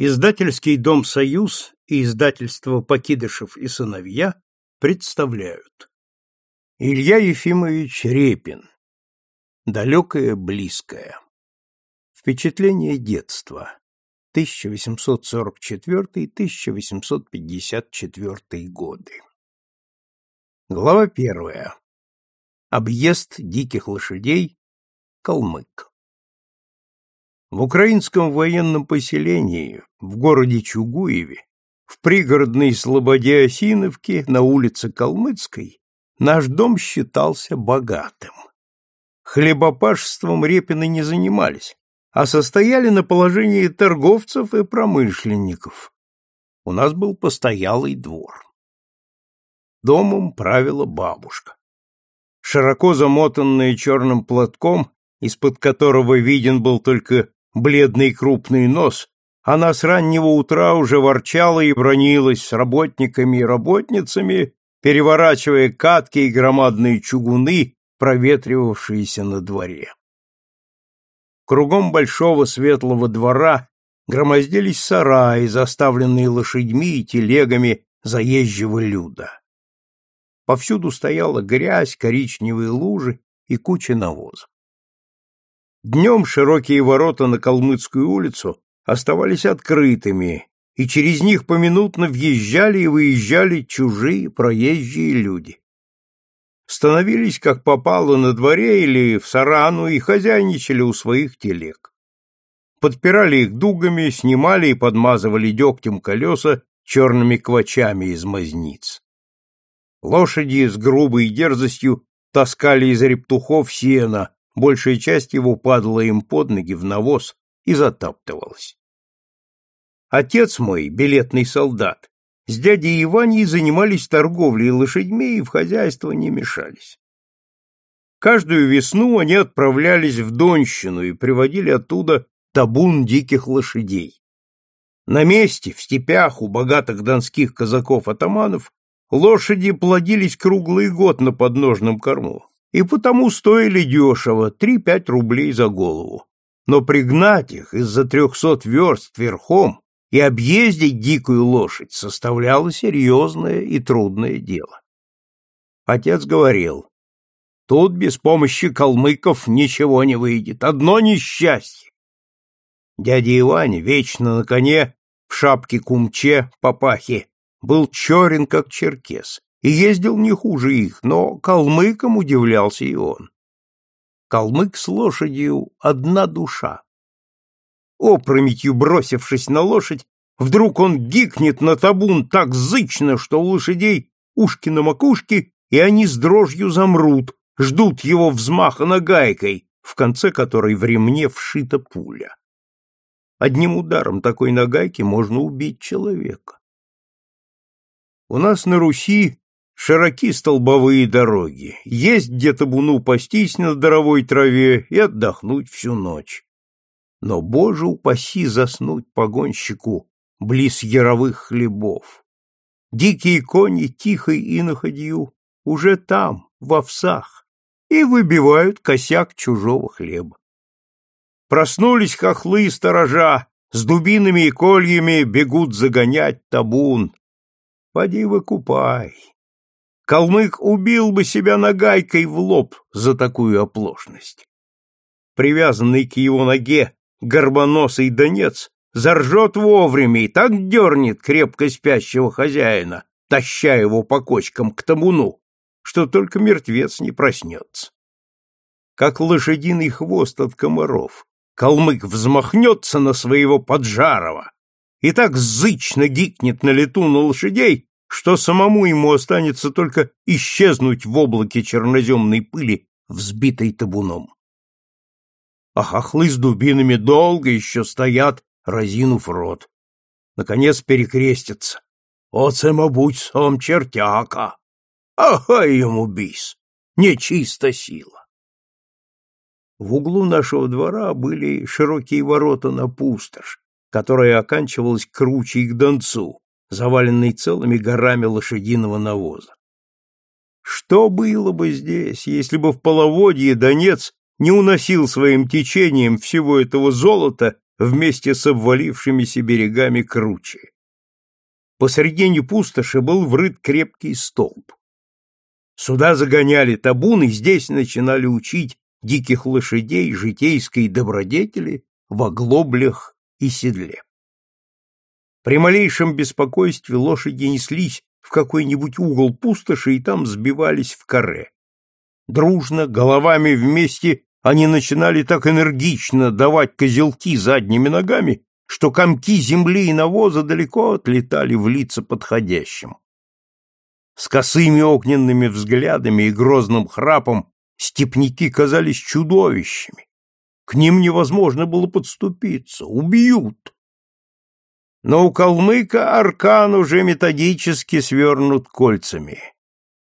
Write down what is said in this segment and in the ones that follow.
Издательский дом «Союз» и издательство «Покидышев и сыновья» представляют. Илья Ефимович Репин. Далекое, близкое. Впечатление детства. 1844-1854 годы. Глава первая. Объезд диких лошадей. Калмык. В украинском военном поселении, в городе Чугуеве, в пригородной слободе Осиновки на улице Калмыцкой, наш дом считался богатым. Хлебопашеством Репины не занимались, а состояли на положении торговцев и промышленников. У нас был постоялый двор. Домом правила бабушка. Широко замотанная черным платком, из-под которого виден был только бледный крупный нос, она с раннего утра уже ворчала и бронилась с работниками и работницами, переворачивая катки и громадные чугуны, проветривавшиеся на дворе. Кругом большого светлого двора громоздились сараи, заставленные лошадьми и телегами заезжего люда. Повсюду стояла грязь, коричневые лужи и куча навоза. Днем широкие ворота на Калмыцкую улицу оставались открытыми, и через них поминутно въезжали и выезжали чужие проезжие люди. Становились, как попало, на дворе или в сарану и хозяйничали у своих телег. Подпирали их дугами, снимали и подмазывали дегтем колеса черными квачами из мазниц. Лошади с грубой дерзостью таскали из рептухов сено, большая часть его падала им под ноги в навоз и затаптывалась. Отец мой, билетный солдат, с дядей Иваней занимались торговлей лошадьми и в хозяйство не мешались. Каждую весну они отправлялись в Донщину и приводили оттуда табун диких лошадей. На месте, в степях у богатых донских казаков-атаманов, лошади плодились круглый год на подножном корму и потому стоили дешево, три-пять рублей за голову. Но пригнать их из-за трехсот верст верхом и объездить дикую лошадь составляло серьезное и трудное дело. Отец говорил, тут без помощи калмыков ничего не выйдет, одно несчастье. Дядя Иваня, вечно на коне, в шапке кумче, папахе, был черен, как черкес, и ездил не хуже их, но калмыкам удивлялся и он. Калмык с лошадью — одна душа. Опрометью бросившись на лошадь, вдруг он гикнет на табун так зычно, что у лошадей ушки на макушке, и они с дрожью замрут, ждут его взмаха нагайкой, в конце которой в ремне вшита пуля. Одним ударом такой нагайки можно убить человека. У нас на Руси Широки столбовые дороги, есть где табуну пастись на здоровой траве и отдохнуть всю ночь. Но, боже упаси, заснуть погонщику близ яровых хлебов. Дикие кони тихой иноходью уже там, в овсах, и выбивают косяк чужого хлеба. Проснулись хохлы и сторожа, с дубинами и кольями бегут загонять табун. Поди выкупай, Калмык убил бы себя нагайкой в лоб за такую оплошность. Привязанный к его ноге горбоносый донец заржет вовремя и так дернет крепко спящего хозяина, таща его по кочкам к табуну, что только мертвец не проснется. Как лошадиный хвост от комаров, калмык взмахнется на своего поджарого и так зычно гикнет на лету на лошадей, что самому ему останется только исчезнуть в облаке черноземной пыли, взбитой табуном. А хохлы с дубинами долго еще стоят, разинув рот. Наконец перекрестятся. Оце, мабуть, сам чертяка. Ага ему бис, нечиста сила. В углу нашего двора были широкие ворота на пустошь, которая оканчивалась кручей к донцу, заваленный целыми горами лошадиного навоза. Что было бы здесь, если бы в половодье Донец не уносил своим течением всего этого золота вместе с обвалившимися берегами круче. Посредине пустоши был врыт крепкий столб. Сюда загоняли табун и здесь начинали учить диких лошадей житейской добродетели в оглоблях и седле. При малейшем беспокойстве лошади неслись в какой-нибудь угол пустоши и там сбивались в каре. Дружно, головами вместе, они начинали так энергично давать козелки задними ногами, что комки земли и навоза далеко отлетали в лица подходящим. С косыми огненными взглядами и грозным храпом степняки казались чудовищами. К ним невозможно было подступиться, убьют. Но у калмыка аркан уже методически свернут кольцами.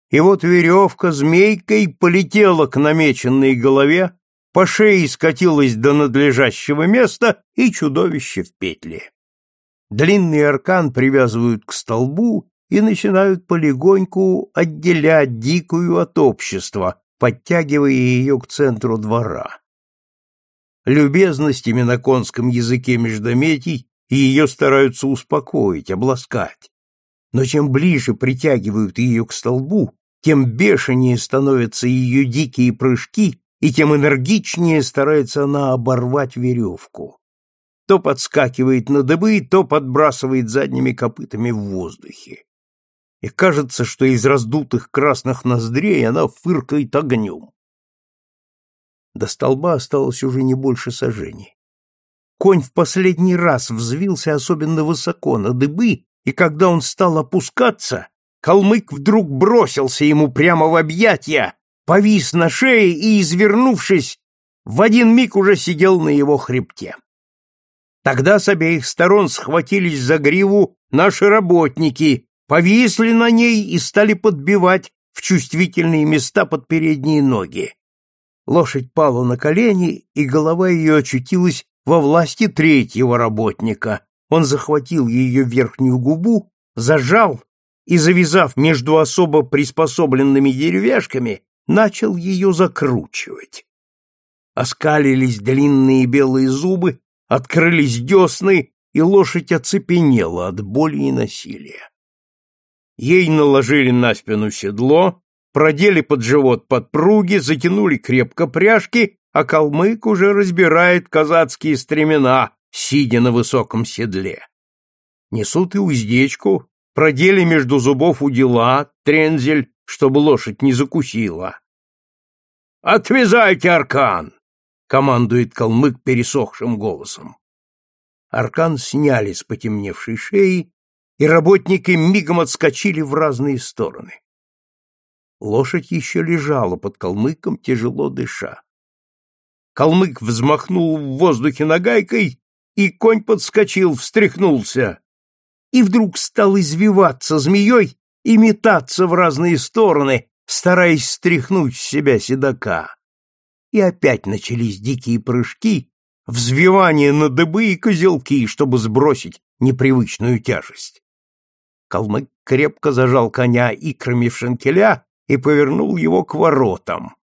И вот веревка змейкой полетела к намеченной голове, по шее скатилась до надлежащего места, и чудовище в петле. Длинный аркан привязывают к столбу и начинают полегоньку отделять дикую от общества, подтягивая ее к центру двора любезностями на конском языке междометий и ее стараются успокоить, обласкать. Но чем ближе притягивают ее к столбу, тем бешенее становятся ее дикие прыжки, и тем энергичнее старается она оборвать веревку. То подскакивает на дыбы, то подбрасывает задними копытами в воздухе. И кажется, что из раздутых красных ноздрей она фыркает огнем. До столба осталось уже не больше сажений. Конь в последний раз взвился особенно высоко на дыбы, и когда он стал опускаться, калмык вдруг бросился ему прямо в объятья, повис на шее и, извернувшись, в один миг уже сидел на его хребте. Тогда с обеих сторон схватились за гриву наши работники, повисли на ней и стали подбивать в чувствительные места под передние ноги. Лошадь пала на колени, и голова ее очутилась во власти третьего работника. Он захватил ее верхнюю губу, зажал и, завязав между особо приспособленными деревяшками, начал ее закручивать. Оскалились длинные белые зубы, открылись десны, и лошадь оцепенела от боли и насилия. Ей наложили на спину седло, продели под живот подпруги, затянули крепко пряжки, а калмык уже разбирает казацкие стремена, сидя на высоком седле. Несут и уздечку, продели между зубов удила, трензель, чтобы лошадь не закусила. «Отвязайте аркан!» — командует калмык пересохшим голосом. Аркан сняли с потемневшей шеи, и работники мигом отскочили в разные стороны. Лошадь еще лежала под калмыком, тяжело дыша. Калмык взмахнул в воздухе нагайкой, и конь подскочил, встряхнулся. И вдруг стал извиваться змеей и метаться в разные стороны, стараясь стряхнуть с себя седока. И опять начались дикие прыжки, взвивание на дыбы и козелки, чтобы сбросить непривычную тяжесть. Калмык крепко зажал коня икрами в шанкеля и повернул его к воротам.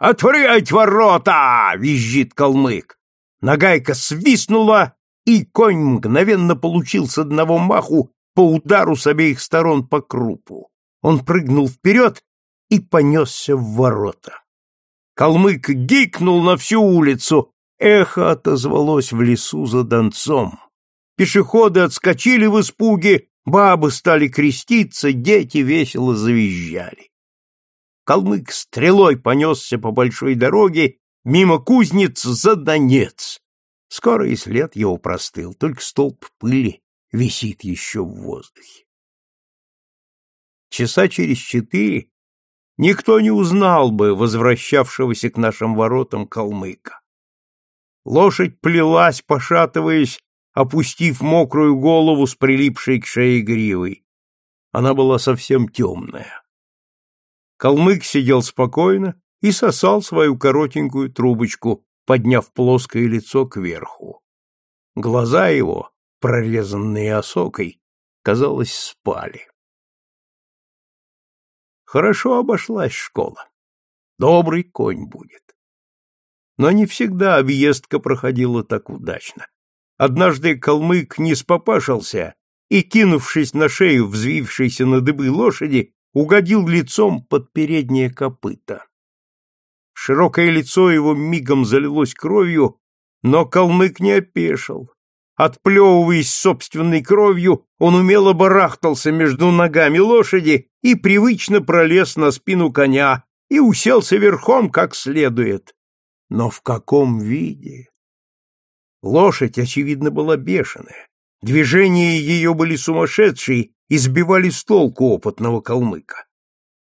«Отворять ворота!» — визжит калмык. Нагайка свистнула, и конь мгновенно получил с одного маху по удару с обеих сторон по крупу. Он прыгнул вперед и понесся в ворота. Калмык гикнул на всю улицу, эхо отозвалось в лесу за донцом. Пешеходы отскочили в испуге, бабы стали креститься, дети весело завизжали. Калмык стрелой понесся по большой дороге мимо кузниц за Донец. Скоро и след его простыл, только столб пыли висит еще в воздухе. Часа через четыре никто не узнал бы возвращавшегося к нашим воротам калмыка. Лошадь плелась, пошатываясь, опустив мокрую голову с прилипшей к шее гривой. Она была совсем темная. Калмык сидел спокойно и сосал свою коротенькую трубочку, подняв плоское лицо кверху. Глаза его, прорезанные осокой, казалось, спали. Хорошо обошлась школа. Добрый конь будет. Но не всегда объездка проходила так удачно. однажды калмык не спопашился и, кинувшись на шею взвившейся на дыбы лошади, угодил лицом под переднее копыто. Широкое лицо его мигом залилось кровью, но калмык не опешил. Отплевываясь собственной кровью, он умело барахтался между ногами лошади и привычно пролез на спину коня и уселся верхом как следует. Но в каком виде? Лошадь, очевидно, была бешеная. Движения ее были сумасшедшие и сбивали с толку опытного калмыка.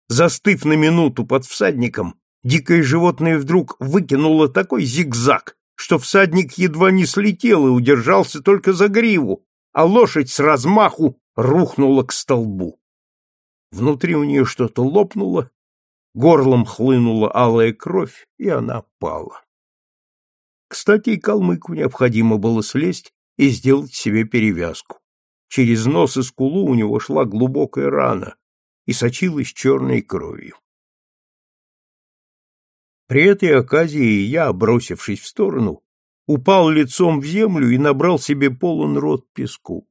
Застыв на минуту под всадником, дикое животное вдруг выкинуло такой зигзаг, что всадник едва не слетел и удержался только за гриву, а лошадь с размаху рухнула к столбу. Внутри у нее что-то лопнуло, горлом хлынула алая кровь, и она пала. Кстати, и калмыку необходимо было слезть и сделать себе перевязку. Через нос и скулу у него шла глубокая рана и сочилась черной кровью. При этой оказии я, бросившись в сторону, упал лицом в землю и набрал себе полон рот песку.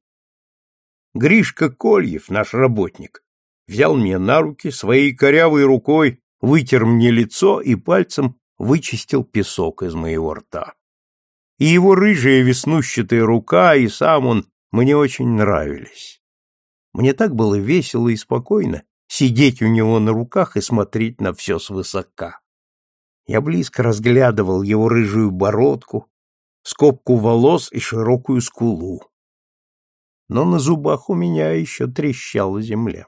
Гришка Кольев, наш работник, взял меня на руки, своей корявой рукой вытер мне лицо и пальцем вычистил песок из моего рта. И его рыжая веснущатая рука, и сам он мне очень нравились. Мне так было весело и спокойно сидеть у него на руках и смотреть на все свысока. Я близко разглядывал его рыжую бородку, скобку волос и широкую скулу. Но на зубах у меня еще трещала земля.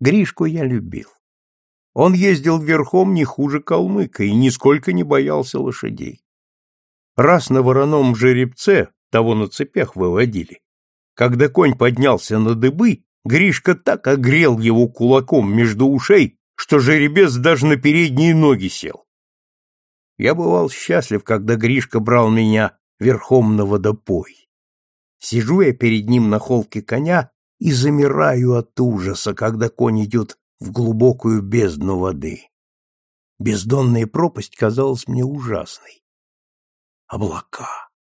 Гришку я любил. Он ездил верхом не хуже калмыка и нисколько не боялся лошадей. Раз на вороном жеребце, того на цепях выводили, когда конь поднялся на дыбы, Гришка так огрел его кулаком между ушей, что жеребец даже на передние ноги сел. Я бывал счастлив, когда Гришка брал меня верхом на водопой. Сижу я перед ним на холке коня и замираю от ужаса, когда конь идет в глубокую бездну воды. Бездонная пропасть казалась мне ужасной. Облака.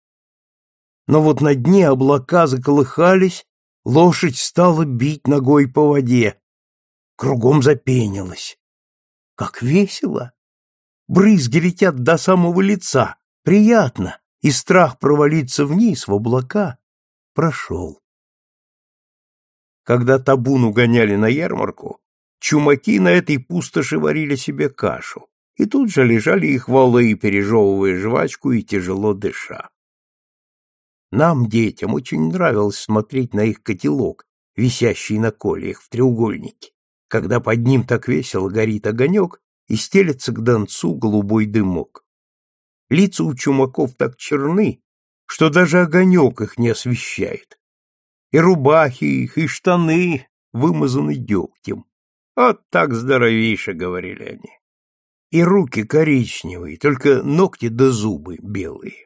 Но вот на дне облака заколыхались, лошадь стала бить ногой по воде, кругом запенилось. Как весело! Брызги летят до самого лица, приятно, и страх провалиться вниз в облака прошел. Когда табун угоняли на ярмарку, чумаки на этой пустоши варили себе кашу, и тут же лежали их валы, пережевывая жвачку и тяжело дыша. Нам, детям, очень нравилось смотреть на их котелок, висящий на кольях в треугольнике когда под ним так весело горит огонек и стелется к донцу голубой дымок. Лица у чумаков так черны, что даже огонек их не освещает. И рубахи их, и штаны вымазаны дегтем. Вот так здоровейше, — говорили они. И руки коричневые, только ногти да зубы белые.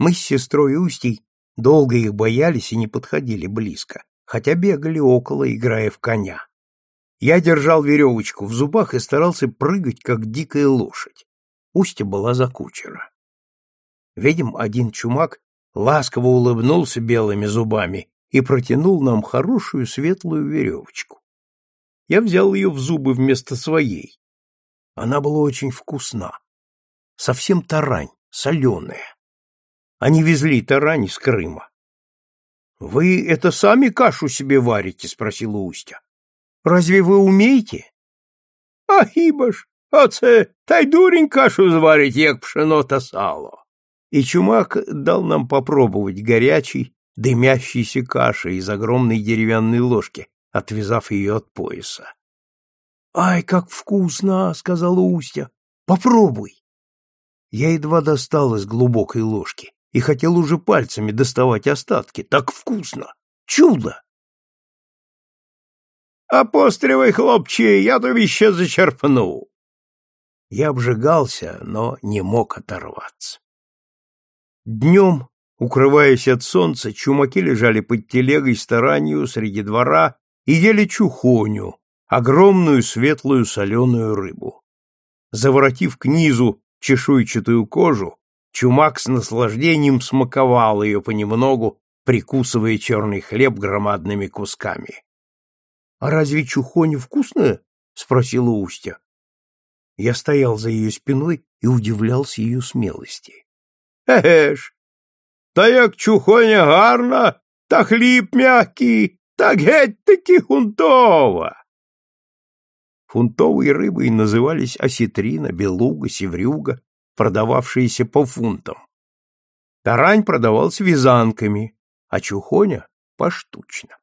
Мы с сестрой Устей долго их боялись и не подходили близко, хотя бегали около, играя в коня. Я держал веревочку в зубах и старался прыгать, как дикая лошадь. Устья была за кучера. Видим, один чумак ласково улыбнулся белыми зубами и протянул нам хорошую светлую веревочку. Я взял ее в зубы вместо своей. Она была очень вкусна. Совсем тарань, соленая. Они везли тарань из Крыма. — Вы это сами кашу себе варите? — спросила Устя. Разве ви умієте? А хіба ж, оце та й дурень кашу зварить, як пшено та сало. И чумак дал нам попробовать горячей, дымящейся каши из огромной деревянной ложки, отвязав ее от пояса. — Ай, как вкусно! — сказала Устя. — Попробуй! Я едва достал из глубокой ложки и хотел уже пальцами доставать остатки. Так вкусно! Чудо! А постривай, хлопче, я тобі ще зачерпну. Я обжигался, но не мог оторваться. Днем, укрываясь от солнца, чумаки лежали под телегой старанию среди двора и ели чухоню, огромную светлую соленую рыбу. Заворотив к низу чешуйчатую кожу, Чумак с наслаждением смаковал ее понемногу, прикусывая черный хлеб громадными кусками. — А разве чухонь вкусная? — спросила Устя. Я стоял за ее спиной и удивлялся ее смелости. — Эш, та як чухоня гарна, та хліб м'який, так геть-таки хунтова. Фунтовой рыбой назывались осетрина, белуга, севрюга, продававшиеся по фунтам. Тарань продавался вязанками, а чухоня — поштучно.